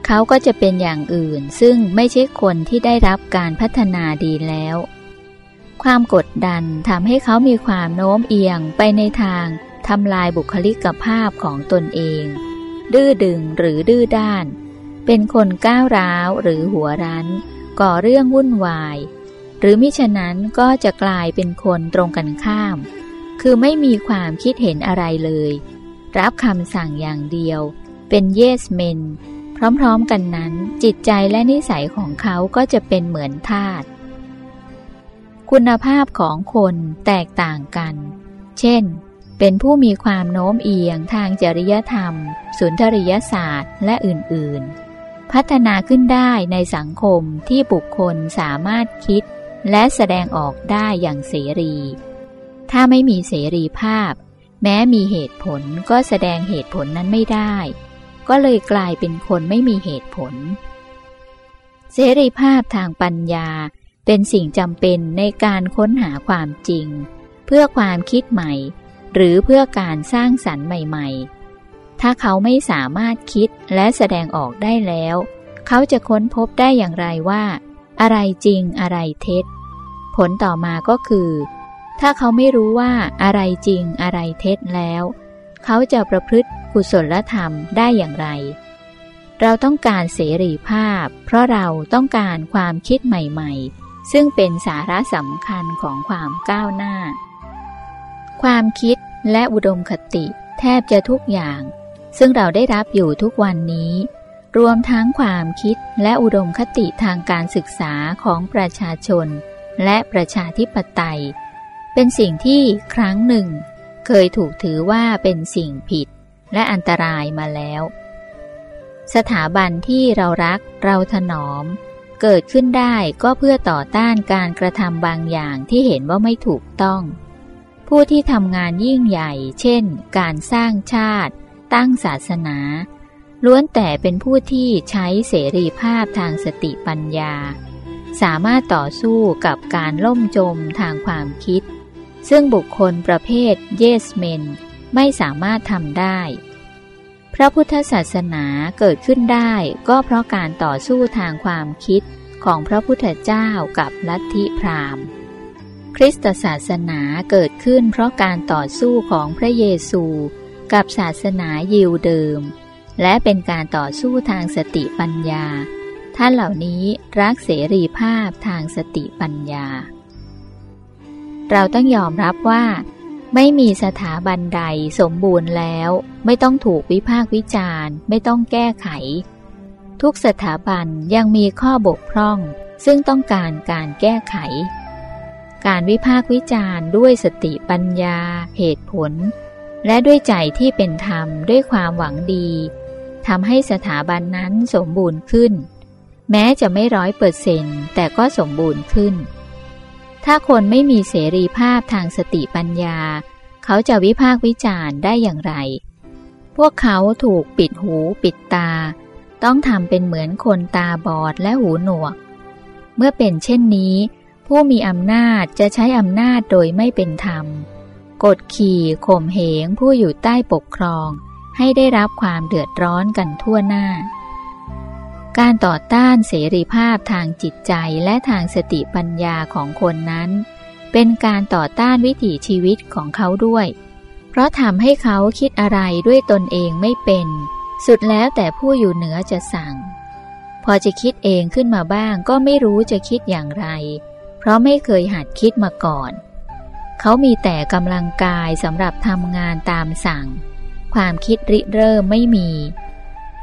เขาก็จะเป็นอย่างอื่นซึ่งไม่ใช่คนที่ได้รับการพัฒนาดีแล้ว ความกดดันทำให้เขามีความโน้มเอียงไปในทางทำลายบุคลิกภาพของตนเอง ดื้อดึงหรือดื้อด้าน เป็นคนก้าวร้าวหรือหัวรั้น ก่อเรื่องวุ่นวาย หรือมิฉะนั้นก็จะกลายเป็นคนตรงกันข้าม คือไม่มีความคิดเห็นอะไรเลย รับคำสั่งอย่างเดียว เป็นเยสเมนพร้อมๆกันนั้นจิตใจและนิสัยของเขาก็จะเป็นเหมือนทาต คุณภาพของคนแตกต่างกัน เช่น เป็นผู้มีความโน้มเอียงทางจริยธรรม สุนทรียศาสตร์ และอื่น ๆ พัฒนาขึ้นได้ในสังคมที่บุคคลสามารถคิด และแสดงออกได้อย่างเสรี ถ้าไม่มีเสรีภาพ แม้มีเหตุผลก็แสดงเหตุผลนั้นไม่ได้ ก็เลยกลายเป็นคนไม่มีเหตุผล เสรีภาพทางปัญญา เป็นสิ่งจำเป็นในการค้นหาความจริง เพื่อความคิดใหม่ หรือเพื่อการสร้างสรรค์ใหม่ ๆ ถ้าเขาไม่สามารถคิดและแสดงออกได้แล้ว เขาจะค้นพบได้อย่างไรว่า อะไรจริงอะไรเท็จ ผลต่อมาก็คือ ถ้าเขาไม่รู้ว่าอะไรจริงอะไรเท็จแล้ว เขาจะประพฤติกุศลธรรมได้อย่างไรเราต้องการเสรีภาพ เพราะเราต้องการความคิดใหม่ๆ ซึ่งเป็นสาระสำคัญของความก้าวหน้า ความคิดและอุดมคติแทบจะทุกอย่าง ซึ่งเราได้รับอยู่ทุกวันนี้ รวมทั้งความคิดและอุดมคติทางการศึกษาของประชาชน และประชาธิปไตย เป็นสิ่งที่ครั้งหนึ่ง เคยถูกถือว่าเป็นสิ่งผิดและอันตรายมาแล้ว สถาบันที่เรารักเราถนอม เกิดขึ้นได้ก็เพื่อต่อต้านการกระทำบางอย่างที่เห็นว่าไม่ถูกต้อง ผู้ที่ทำงานยิ่งใหญ่ เช่น การสร้างชาติ ตั้งศาสนา ล้วนแต่เป็นผู้ที่ใช้เสรีภาพทางสติปัญญา สามารถต่อสู้กับการล่มจมทางความคิด ซึ่งบุคคลประเภทเยสเมนไม่สามารถทำได้ พระพุทธศาสนาเกิดขึ้นได้ก็เพราะการต่อสู้ทางความคิดของพระพุทธเจ้ากับลัทธิพราหมณ์ คริสตศาสนาเกิดขึ้นเพราะการต่อสู้ของพระเยซู กับศาสนายิวเดิม และเป็นการต่อสู้ทางสติปัญญา ท่านเหล่านี้รักเสรีภาพทางสติปัญญา เราต้องยอมรับว่า ไม่มีสถาบันใดสมบูรณ์แล้ว ไม่ต้องถูกวิพากษ์วิจารณ์ ไม่ต้องแก้ไข ทุกสถาบันยังมีข้อบกพร่อง ซึ่งต้องการการแก้ไข การวิพากษ์วิจารณ์ด้วยสติปัญญา เหตุผล และด้วยใจที่เป็นธรรมด้วยความหวังดีทำให้สถาบันนั้นสมบูรณ์ขึ้น แม้จะไม่ร้อยเปอร์เซนแต่ก็สมบูรณ์ขึ้น ถ้าคนไม่มีเสรีภาพทางสติปัญญา เขาจะวิพากษ์วิจารณ์ได้อย่างไร พวกเขาถูกปิดหูปิดตา ต้องทำเป็นเหมือนคนตาบอดและหูหนวก เมื่อเป็นเช่นนี้ ผู้มีอำนาจจะใช้อำนาจโดยไม่เป็นธรรม กดขี่ข่มเหงผู้อยู่ใต้ปกครอง ให้ได้รับความเดือดร้อนกันทั่วหน้า การต่อต้านเสรีภาพทางจิตใจและทางสติปัญญาของคนนั้น เป็นการต่อต้านวิถีชีวิตของเขาด้วย เพราะทำให้เขาคิดอะไรด้วยตนเองไม่เป็น สุดแล้วแต่ผู้อยู่เหนือจะสั่ง พอจะคิดเองขึ้นมาบ้างก็ไม่รู้จะคิดอย่างไร เพราะไม่เคยหัดคิดมาก่อน เขามีแต่กำลังกายสำหรับทำงานตามสั่ง ความคิดริเริ่มไม่มี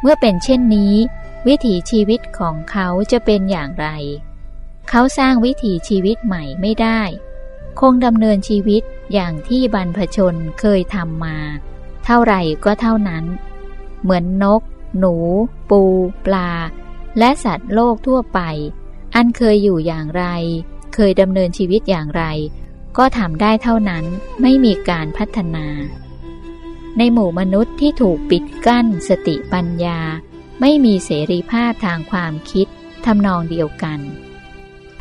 เมื่อเป็นเช่นนี้ วิถีชีวิตของเขาจะเป็นอย่างไร เขาสร้างวิถีชีวิตใหม่ไม่ได้ คงดำเนินชีวิตอย่างที่บรรพชนเคยทำมา เท่าไหร่ก็เท่านั้น เหมือนนก หนู ปู ปลา และสัตว์โลกทั่วไป อันเคยอยู่อย่างไร เคยดำเนินชีวิตอย่างไร ก็ทำได้เท่านั้นไม่มีการพัฒนา ในหมู่มนุษย์ที่ถูกปิดกั้นสติปัญญา ไม่มีเสรีภาพทางความคิดทำนองเดียวกัน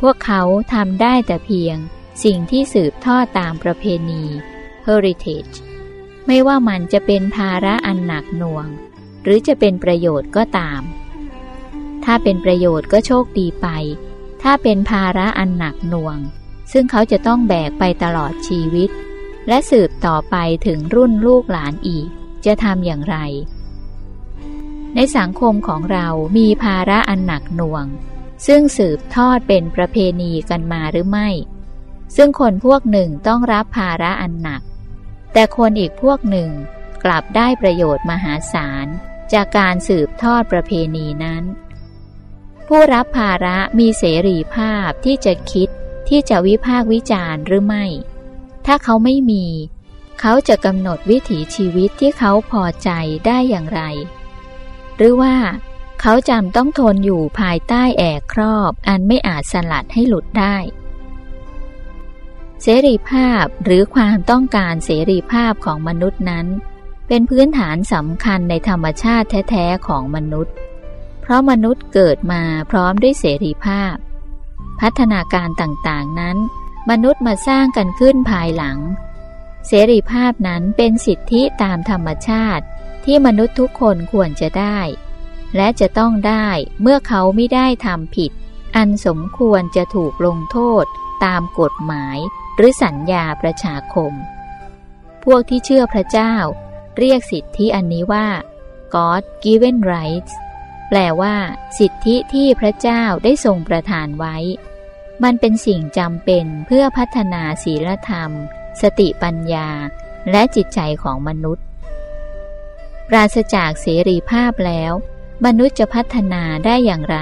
พวกเขาทำได้แต่เพียงสิ่งที่สืบทอดตามประเพณี heritage ไม่ว่ามันจะเป็นภาระอันหนักหน่วง หรือจะเป็นประโยชน์ก็ตาม ถ้าเป็นประโยชน์ก็โชคดีไป ถ้าเป็นภาระอันหนักหน่วง ซึ่งเขาจะต้องแบกไปตลอดชีวิต และสืบต่อไปถึงรุ่นลูกหลานอีก จะทำอย่างไร ในสังคมของเรามีภาระอันหนักหน่วง ซึ่งสืบทอดเป็นประเพณีกันมาหรือไม่ ซึ่งคนพวกหนึ่งต้องรับภาระอันหนัก แต่คนอีกพวกหนึ่งกลับได้ประโยชน์มหาศาล จากการสืบทอดประเพณีนั้น ผู้รับภาระมีเสรีภาพที่จะคิดที่จะวิพากวิจารณ์หรือไม่ ถ้าเขาไม่มี เขาจะกำหนดวิถีชีวิตที่เขาพอใจได้อย่างไร หรือว่าเขาจำต้องทนอยู่ภายใต้แอกครอบอันไม่อาจสลัดให้หลุดได้ เสรีภาพหรือความต้องการเสรีภาพของมนุษย์นั้น เป็นพื้นฐานสำคัญในธรรมชาติแท้ๆของมนุษย์ เพราะมนุษย์เกิดมาพร้อมด้วยเสรีภาพ พัฒนาการต่างๆนั้น มนุษย์มาสร้างกันขึ้นภายหลัง เสรีภาพนั้นเป็นสิทธิตามธรรมชาติ ที่มนุษย์ทุกคนควรจะได้ และจะต้องได้เมื่อเขาไม่ได้ทำผิด อันสมควรจะถูกลงโทษตามกฎหมายหรือสัญญาประชาคม พวกที่เชื่อพระเจ้า เรียกสิทธิอันนี้ว่า God given rights แปลว่า สิทธิที่พระเจ้าได้ทรงประทานไว้ มันเป็นสิ่งจำเป็นเพื่อพัฒนาศีลธรรม สติปัญญา และจิตใจของมนุษย์ ปราศจากเสรีภาพแล้ว มนุษย์จะพัฒนาได้อย่างไร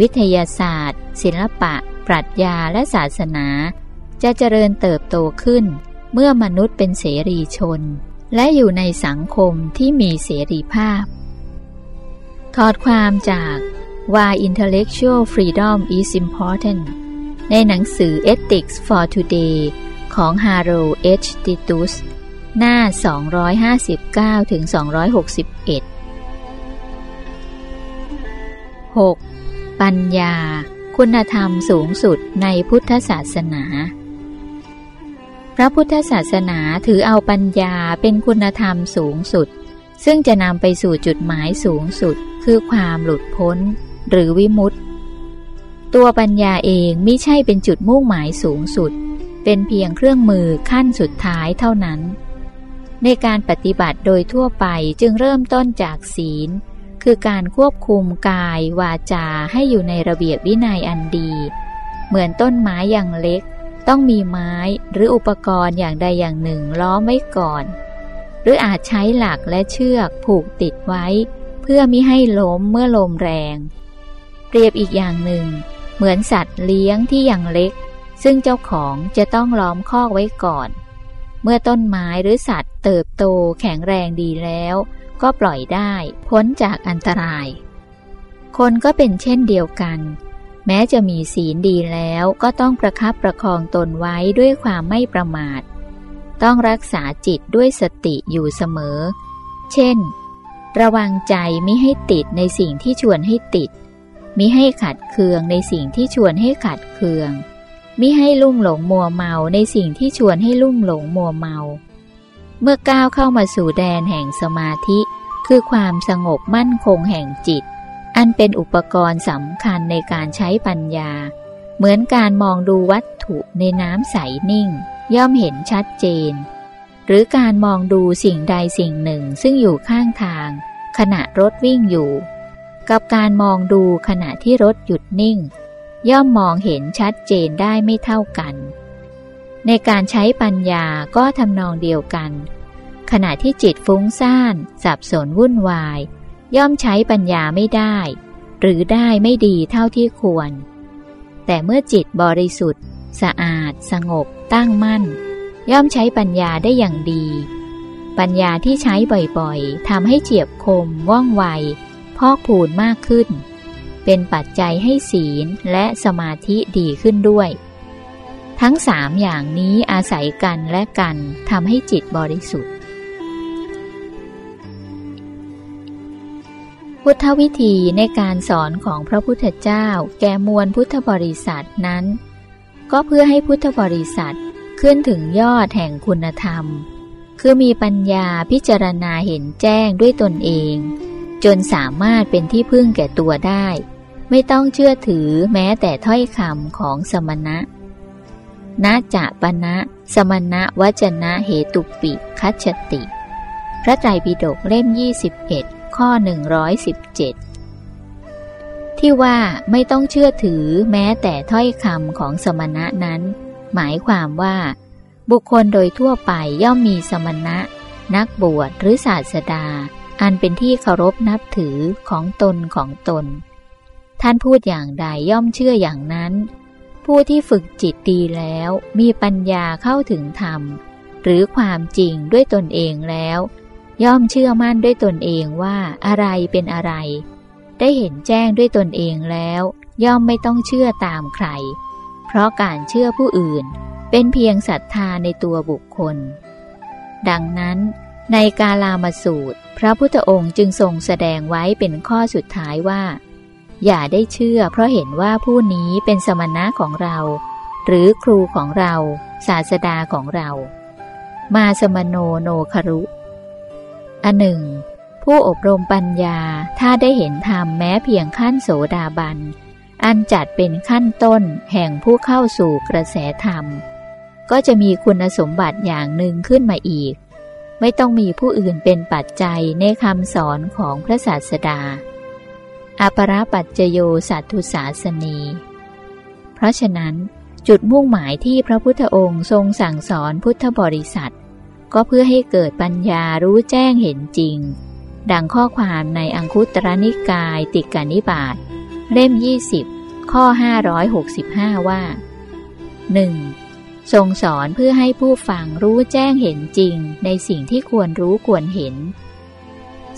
วิทยาศาสตร์ ศิลปะ ปรัชญาและศาสนา จะเจริญเติบโตขึ้น เมื่อมนุษย์เป็นเสรีชน และอยู่ในสังคมที่มีเสรีภาพ ถอดความจาก Why Intellectual Freedom is Important ในหนังสือ Ethics for Today ของ Harold H. Titus หน้า 259ถึง261 6. ปัญญา คุณธรรมสูงสุดในพุทธศาสนา พระพุทธศาสนาถือเอาปัญญาเป็นคุณธรรมสูงสุด ซึ่งจะนำไปสู่จุดหมายสูงสุด คือความหลุดพ้น หรือวิมุตติ ตัวปัญญาเองไม่ใช่เป็นจุดมุ่งหมายสูงสุด เป็นเพียงเครื่องมือขั้นสุดท้ายเท่านั้น ในการปฏิบัติโดยทั่วไปจึงเริ่มต้นจากศีล คือการควบคุมกายวาจาให้อยู่ในระเบียบวินัยอันดี เหมือนต้นไม้อย่างเล็ก ต้องมีไม้หรืออุปกรณ์อย่างใดอย่างหนึ่งล้อมไว้ก่อน หรืออาจใช้หลักและเชือกผูกติดไว้ เพื่อมิให้ล้มเมื่อลมแรง เปรียบอีกอย่างหนึ่ง เหมือนสัตว์เลี้ยงที่ยังเล็ก ซึ่งเจ้าของจะต้องล้อมคอกไว้ก่อน เมื่อต้นไม้หรือสัตว์เติบโตแข็งแรงดีแล้ว ก็ปล่อยได้พ้นจากอันตราย คนก็เป็นเช่นเดียวกัน แม้จะมีศีลดีแล้วก็ต้องประคับประคองตนไว้ด้วยความไม่ประมาท ต้องรักษาจิตด้วยสติอยู่เสมอ เช่น ระวังใจไม่ให้ติดในสิ่งที่ชวนให้ติดมิให้ขัดเคืองในสิ่งที่ชวนให้ขัดเคือง มิให้ลุ่มหลงมัวเมาในสิ่งที่ชวนให้ลุ่มหลงมัวเมา เมื่อก้าวเข้ามาสู่แดนแห่งสมาธิ คือความสงบมั่นคงแห่งจิต อันเป็นอุปกรณ์สำคัญในการใช้ปัญญา เหมือนการมองดูวัตถุในน้ำใสนิ่ง ย่อมเห็นชัดเจน หรือการมองดูสิ่งใดสิ่งหนึ่งซึ่งอยู่ข้างทาง ขณะรถวิ่งอยู่ กับการมองดูขณะที่รถหยุดนิ่ง ย่อมมองเห็นชัดเจนได้ไม่เท่ากัน ในการใช้ปัญญาก็ทำนองเดียวกัน ขณะที่จิตฟุ้งซ่าน สับสนวุ่นวาย ย่อมใช้ปัญญาไม่ได้ หรือได้ไม่ดีเท่าที่ควร แต่เมื่อจิตบริสุทธิ์ สะอาด สงบ ตั้งมั่น ย่อมใช้ปัญญาได้อย่างดี ปัญญาที่ใช้บ่อยๆทำให้เฉียบคมว่องไวพอกพูนมากขึ้น เป็นปัจจัยให้ศีลและสมาธิดีขึ้นด้วย ทั้งสามอย่างนี้อาศัยกันและกันทำให้จิตบริสุทธิ์ พุทธวิธีในการสอนของพระพุทธเจ้าแก่มวลพุทธบริษัทนั้น ก็เพื่อให้พุทธบริษัทขึ้นถึงยอดแห่งคุณธรรม คือมีปัญญาพิจารณาเห็นแจ้งด้วยตนเองจนสามารถเป็นที่พึ่งแก่ตัวได้ ไม่ต้องเชื่อถือแม้แต่ถ้อยคำของสมณะนาจะปณะ สมณะวจนะเหตุปิคัจติ พระไตรปิฎกเล่ม 21 ข้อ 117 ที่ว่าไม่ต้องเชื่อถือแม้แต่ถ้อยคำของสมณะนั้น หมายความว่า บุคคลโดยทั่วไปย่อมมีสมณะ นักบวชหรือศาสดา อันเป็นที่เคารพนับถือของตนของตน ท่านพูดอย่างใดย่อมเชื่ออย่างนั้น ผู้ที่ฝึกจิตดีแล้วมีปัญญาเข้าถึงธรรม หรือความจริงด้วยตนเองแล้ว ย่อมเชื่อมั่นด้วยตนเองว่าอะไรเป็นอะไร ได้เห็นแจ้งด้วยตนเองแล้ว ย่อมไม่ต้องเชื่อตามใคร เพราะการเชื่อผู้อื่น เป็นเพียงศรัทธาในตัวบุคคล ดังนั้น ในกาลามาสูตร พระพุทธองค์จึงทรงแสดงไว้เป็นข้อสุดท้ายว่า อย่าได้เชื่อ เพราะเห็นว่าผู้นี้เป็นสมณะของเรา หรือครูของเรา ศาสดาของเรา มาสมโนโนครุอันหนึ่ง ผู้อบรมปัญญาถ้าได้เห็นธรรมแม้เพียงขั้นโสดาบัน อันจัดเป็นขั้นต้นแห่งผู้เข้าสู่กระแสธรรม ก็จะมีคุณสมบัติอย่างหนึ่งขึ้นมาอีก ไม่ต้องมีผู้อื่นเป็นปัจจัยในคำสอนของพระศาสดา อปราปัจจโยสัตถุสาสนี เพราะฉะนั้น จุดมุ่งหมายที่พระพุทธองค์ทรงสั่งสอนพุทธบริษัท ก็เพื่อให้เกิดปัญญารู้แจ้งเห็นจริง ดังข้อความในอังคุตรนิกายติกานิบาตเล่ม 20 ข้อ 565 ว่า 1. ทรงสอนเพื่อให้ผู้ฟังรู้แจ้งเห็นจริงในสิ่งที่ควรรู้ควรเห็น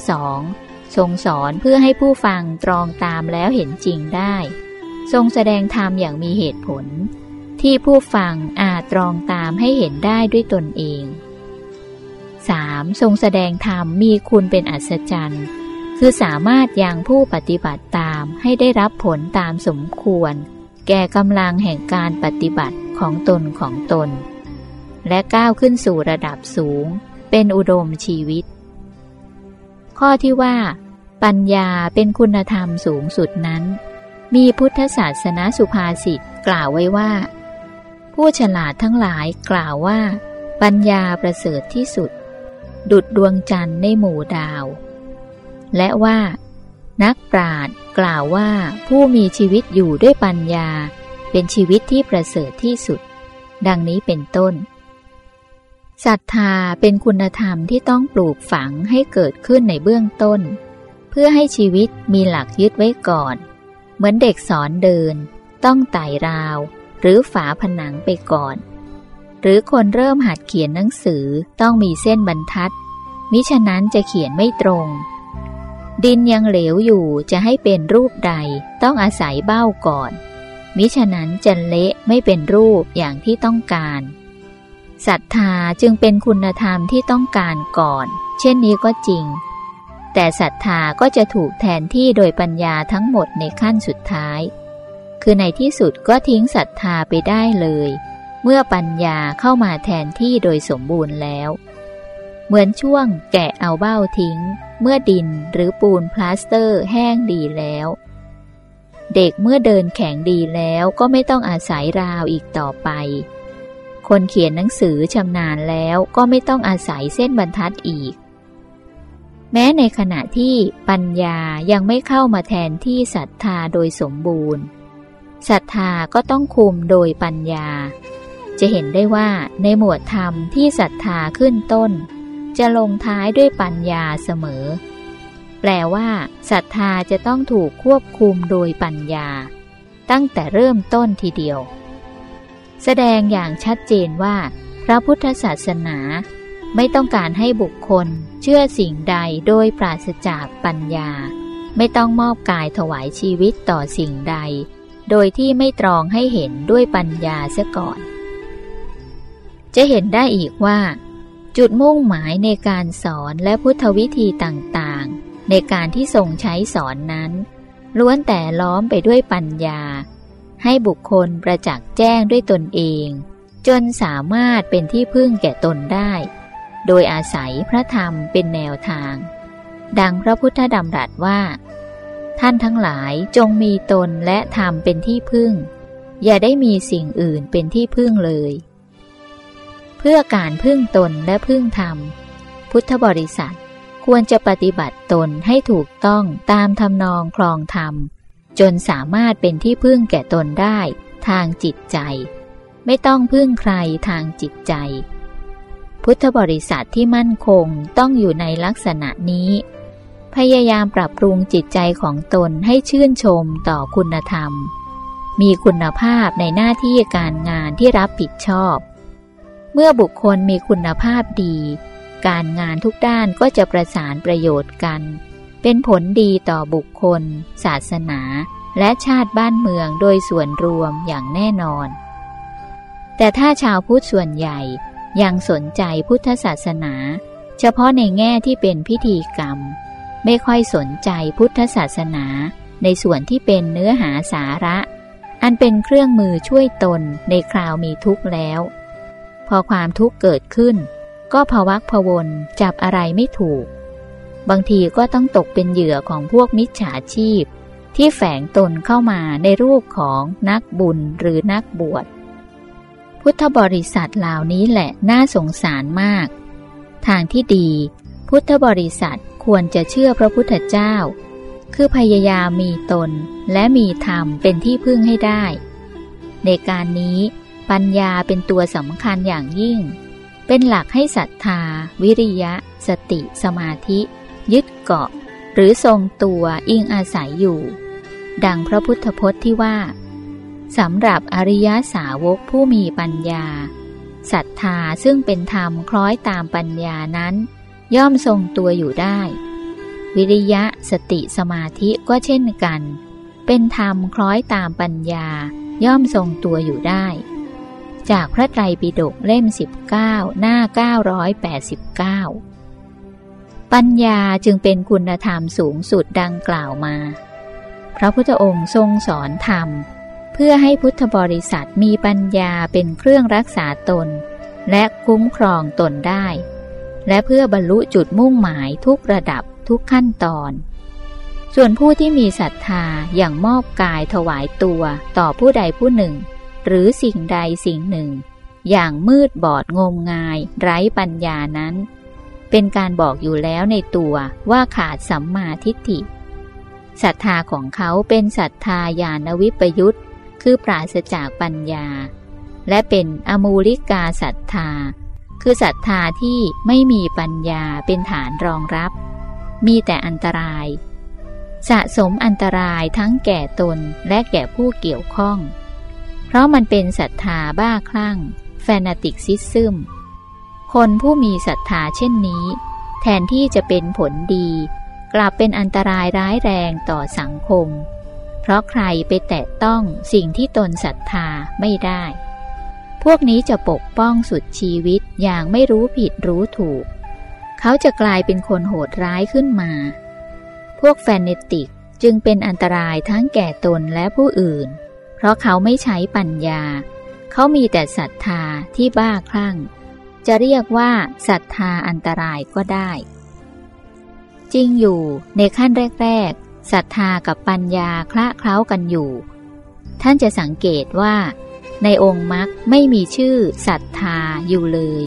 2. ทรงสอนเพื่อให้ผู้ฟังตรองตามแล้วเห็นจริงได้ ทรงแสดงธรรมอย่างมีเหตุผล ที่ผู้ฟังอาจตรองตามให้เห็นได้ด้วยตนเอง 3. ทรงแสดงธรรมมีคุณเป็นอัศจรรย์ คือสามารถยังผู้ปฏิบัติตามให้ได้รับผลตามสมควร แก่กำลังแห่งการปฏิบัติของตนของตน และก้าวขึ้นสู่ระดับสูง เป็นอุดมชีวิต ข้อที่ว่า ปัญญาเป็นคุณธรรมสูงสุดนั้น มีพุทธศาสนาสุภาษิตกล่าวไว้ว่า ผู้ฉลาดทั้งหลายกล่าวว่า ปัญญาประเสริฐที่สุด ดุดดวงจันทร์ในหมู่ดาว และว่า นักปราชญ์กล่าวว่าผู้มีชีวิตอยู่ด้วยปัญญา เป็นชีวิตที่ประเสริฐที่สุด ดังนี้เป็นต้นศรัทธาเป็นคุณธรรมที่ต้องปลูกฝังให้เกิดขึ้นในเบื้องต้น เพื่อให้ชีวิตมีหลักยึดไว้ก่อน เหมือนเด็กสอนเดิน ต้องไต่ราว หรือฝาผนังไปก่อน หรือคนเริ่มหัดเขียนหนังสือต้องมีเส้นบรรทัด มิฉะนั้นจะเขียนไม่ตรง ดินยังเหลวอยู่จะให้เป็นรูปใดต้องอาศัยเบ้าก่อน มิฉะนั้นจะเละไม่เป็นรูปอย่างที่ต้องการศรัทธาจึงเป็นคุณธรรมที่ต้องการก่อน เช่นนี้ก็จริง แต่ศรัทธาก็จะถูกแทนที่โดยปัญญาทั้งหมดในขั้นสุดท้าย คือในที่สุดก็ทิ้งศรัทธาไปได้เลย เมื่อปัญญาเข้ามาแทนที่โดยสมบูรณ์แล้ว เหมือนช่วงแกะเอาเบ้าทิ้ง เมื่อดินหรือปูนพลาสเตอร์แห้งดีแล้ว เด็กเมื่อเดินแข็งดีแล้วก็ไม่ต้องอาศัยราวอีกต่อไป คนเขียนหนังสือชำนาญแล้วก็ไม่ต้องอาศัยเส้นบรรทัดอีก แม้ในขณะที่ปัญญายังไม่เข้ามาแทนที่ศรัทธาโดยสมบูรณ์ศรัทธาก็ต้องคุมโดยปัญญา จะเห็นได้ว่าในหมวดธรรมที่ศรัทธาขึ้นต้น จะลงท้ายด้วยปัญญาเสมอ แปลว่าศรัทธาจะต้องถูกควบคุมโดยปัญญา ตั้งแต่เริ่มต้นทีเดียว แสดงอย่างชัดเจนว่า พระพุทธศาสนา ไม่ต้องการให้บุคคลเชื่อสิ่งใดโดยปราศจากปัญญา ไม่ต้องมอบกายถวายชีวิตต่อสิ่งใด โดยที่ไม่ตรองให้เห็นด้วยปัญญาเสียก่อน จะเห็นได้อีกว่า จุดมุ่งหมายในการสอนและพุทธวิธีต่างๆ ในการที่ทรงใช้สอนนั้น ล้วนแต่ล้อมไปด้วยปัญญา ให้บุคคลประจักษ์แจ้งด้วยตนเอง จนสามารถเป็นที่พึ่งแก่ตนได้ โดยอาศัยพระธรรมเป็นแนวทาง ดังพระพุทธดำรัสว่า ท่านทั้งหลายจงมีตนและธรรมเป็นที่พึ่ง อย่าได้มีสิ่งอื่นเป็นที่พึ่งเลย เพื่อการพึ่งตนและพึ่งธรรม พุทธบริษัทควรจะปฏิบัติตนให้ถูกต้องตามทำนองคลองธรรม จนสามารถเป็นที่พึ่งแก่ตนได้ทางจิตใจ ไม่ต้องพึ่งใครทางจิตใจ พุทธบริษัทที่มั่นคงต้องอยู่ในลักษณะนี้ พยายามปรับปรุงจิตใจของตนให้ชื่นชมต่อคุณธรรม มีคุณภาพในหน้าที่การงานที่รับผิดชอบ เมื่อบุคคลมีคุณภาพดี การงานทุกด้านก็จะประสานประโยชน์กัน เป็นผลดีต่อบุคคล ศาสนา และชาติบ้านเมืองโดยส่วนรวมอย่างแน่นอน แต่ถ้าชาวพุทธส่วนใหญ่ ยังสนใจพุทธศาสนา เฉพาะในแง่ที่เป็นพิธีกรรม ไม่ค่อยสนใจพุทธศาสนา ในส่วนที่เป็นเนื้อหาสาระ อันเป็นเครื่องมือช่วยตนในคราวมีทุกข์แล้ว พอความทุกข์เกิดขึ้น ก็ภวักพวนจับอะไรไม่ถูก บางทีก็ต้องตกเป็นเหยื่อของพวกมิจฉาชีพ ที่แฝงตนเข้ามาในรูปของนักบุญหรือนักบวช พุทธบริษัทเหล่านี้แหละน่าสงสารมาก ทางที่ดี พุทธบริษัทควรจะเชื่อพระพุทธเจ้า คือพยายามมีตนและมีธรรมเป็นที่พึ่งให้ได้ ในการนี้ปัญญาเป็นตัวสำคัญอย่างยิ่ง เป็นหลักให้ศรัทธา วิริยะ สติ สมาธิ ยึดเกาะ หรือทรงตัวอิงอาศัยอยู่ ดังพระพุทธพจน์ที่ว่า สำหรับอริยสาวกผู้มีปัญญาศรัทธาซึ่งเป็นธรรมคล้อยตามปัญญานั้น ย่อมทรงตัวอยู่ได้ วิริยะสติสมาธิก็เช่นกัน เป็นธรรมคล้อยตามปัญญา ย่อมทรงตัวอยู่ได้ จากพระไตรปิฎกเล่ม 19 หน้า 989 ปัญญาจึงเป็นคุณธรรมสูงสุดดังกล่าวมา พระพุทธองค์ทรงสอนธรรม เพื่อให้พุทธบริษัทมีปัญญาเป็นเครื่องรักษาตน และคุ้มครองตนได้ และเพื่อบรรลุจุดมุ่งหมายทุกระดับทุกขั้นตอน ส่วนผู้ที่มีศรัทธาอย่างมอบกายถวายตัวต่อผู้ใดผู้หนึ่ง หรือสิ่งใดสิ่งหนึ่ง อย่างมืดบอดงมงาย ไร้ปัญญานั้น เป็นการบอกอยู่แล้วในตัวว่าขาดสัมมาทิฏฐิศรัทธาของเขาเป็นศรัทธาญาณวิปยุต คือปราศจากปัญญา และเป็นอมูลิกาศรัทธา คือศรัทธาที่ไม่มีปัญญาเป็นฐานรองรับ มีแต่อันตราย สะสมอันตรายทั้งแก่ตนและแก่ผู้เกี่ยวข้อง เพราะมันเป็นศรัทธาบ้าคลั่ง แฟนาติกซิซึมคนผู้มีศรัทธาเช่นนี้ แทนที่จะเป็นผลดี กลับเป็นอันตรายร้ายแรงต่อสังคม เพราะใครไปแตะต้องสิ่งที่ตนศรัทธาไม่ได้ พวกนี้จะปกป้องสุดชีวิตอย่างไม่รู้ผิดรู้ถูก เขาจะกลายเป็นคนโหดร้ายขึ้นมา พวกแฟนเนติกจึงเป็นอันตรายทั้งแก่ตนและผู้อื่น เพราะเขาไม่ใช้ปัญญา เขามีแต่ศรัทธาที่บ้าคลั่ง จะเรียกว่าศรัทธาอันตรายก็ได้จริงอยู่ในขั้นแรก ศรัทธากับปัญญาคละเคล้ากันอยู่ ท่านจะสังเกตว่า ในองค์มรรคไม่มีชื่อศรัทธาอยู่เลย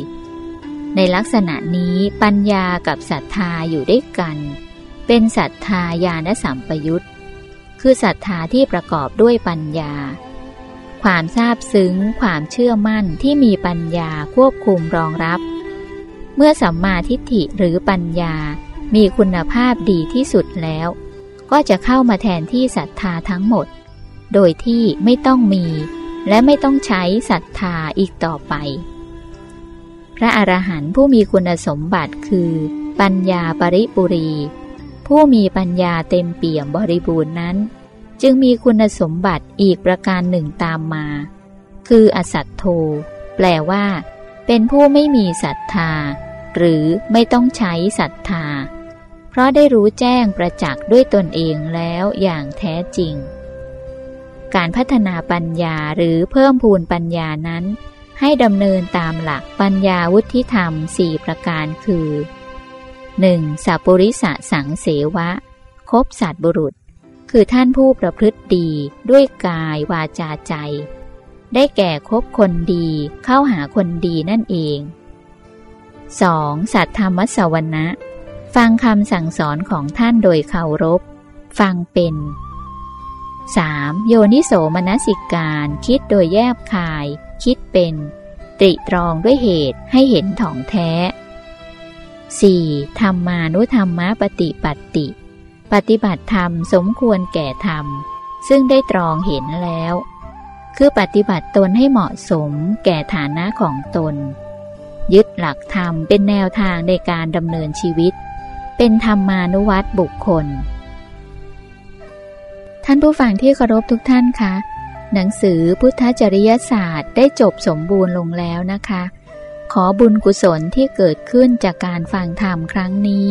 ในลักษณะนี้ปัญญากับศรัทธาอยู่ด้วยกัน เป็นศรัทธาญาณสัมปยุตคือศรัทธาที่ประกอบด้วยปัญญา ความทราบซึ้ง ความเชื่อมั่นที่มีปัญญาควบคุมรองรับ เมื่อสัมมาทิฏฐิหรือปัญญามีคุณภาพดีที่สุดแล้ว ก็จะเข้ามาแทนที่ศรัทธาทั้งหมด โดยที่ไม่ต้องมี และไม่ต้องใช้ศรัทธาอีกต่อไป พระอรหันต์ผู้มีคุณสมบัติคือ ปัญญาปริปุรี ผู้มีปัญญาเต็มเปี่ยมบริบูรณ์นั้น จึงมีคุณสมบัติอีกประการหนึ่งตามมา คืออสัตโธแปลว่า เป็นผู้ไม่มีศรัทธา หรือไม่ต้องใช้ศรัทธา ราะได้รู้แจ้งประจักษ์ด้วยตนเองแล้วอย่างแท้จริง การพัฒนาปัญญาหรือเพิ่มพูนปัญญานั้น ให้ดำเนินตามหลักปัญญาวุฒิธรรมสี่ประการคือ 1. สัพปริสะสังเสวะ คบสัตบุรุษ คือท่านผู้ประพฤติดีด้วยกายวาจาใจ ได้แก่คบคนดีเข้าหาคนดีนั่นเอง 2. สัตธรรมสวนะ ฟังคำสั่งสอนของท่านโดยเคารพ ฟังเป็น 3. โยนิโสมนสิการคิดโดยแยบคาย คิดเป็น ตริตรองด้วยเหตุให้เห็นถ่องแท้ 4. ธรรมานุธรรมะปฏิปัติ ปฏิบัติธรรมสมควรแก่ธรรม ซึ่งได้ตรองเห็นแล้ว คือปฏิบัติตนให้เหมาะสมแก่ฐานะของตน ยึดหลักธรรมเป็นแนวทางในการดำเนินชีวิต เป็นธรรมานุวัตบุคคล ท่านผู้ฟังที่เคารพทุกท่านคะ หนังสือพุทธจริยศาสตร์ได้จบสมบูรณ์ลงแล้วนะคะ ขอบุญกุศลที่เกิดขึ้นจากการฟังธรรมครั้งนี้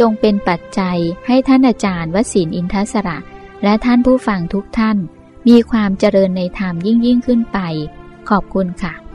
จงเป็นปัจจัยให้ท่านอาจารย์วสินอินทศระ และท่านผู้ฟังทุกท่าน มีความเจริญในธรรมยิ่งยิ่งขึ้นไป ขอบคุณค่ะ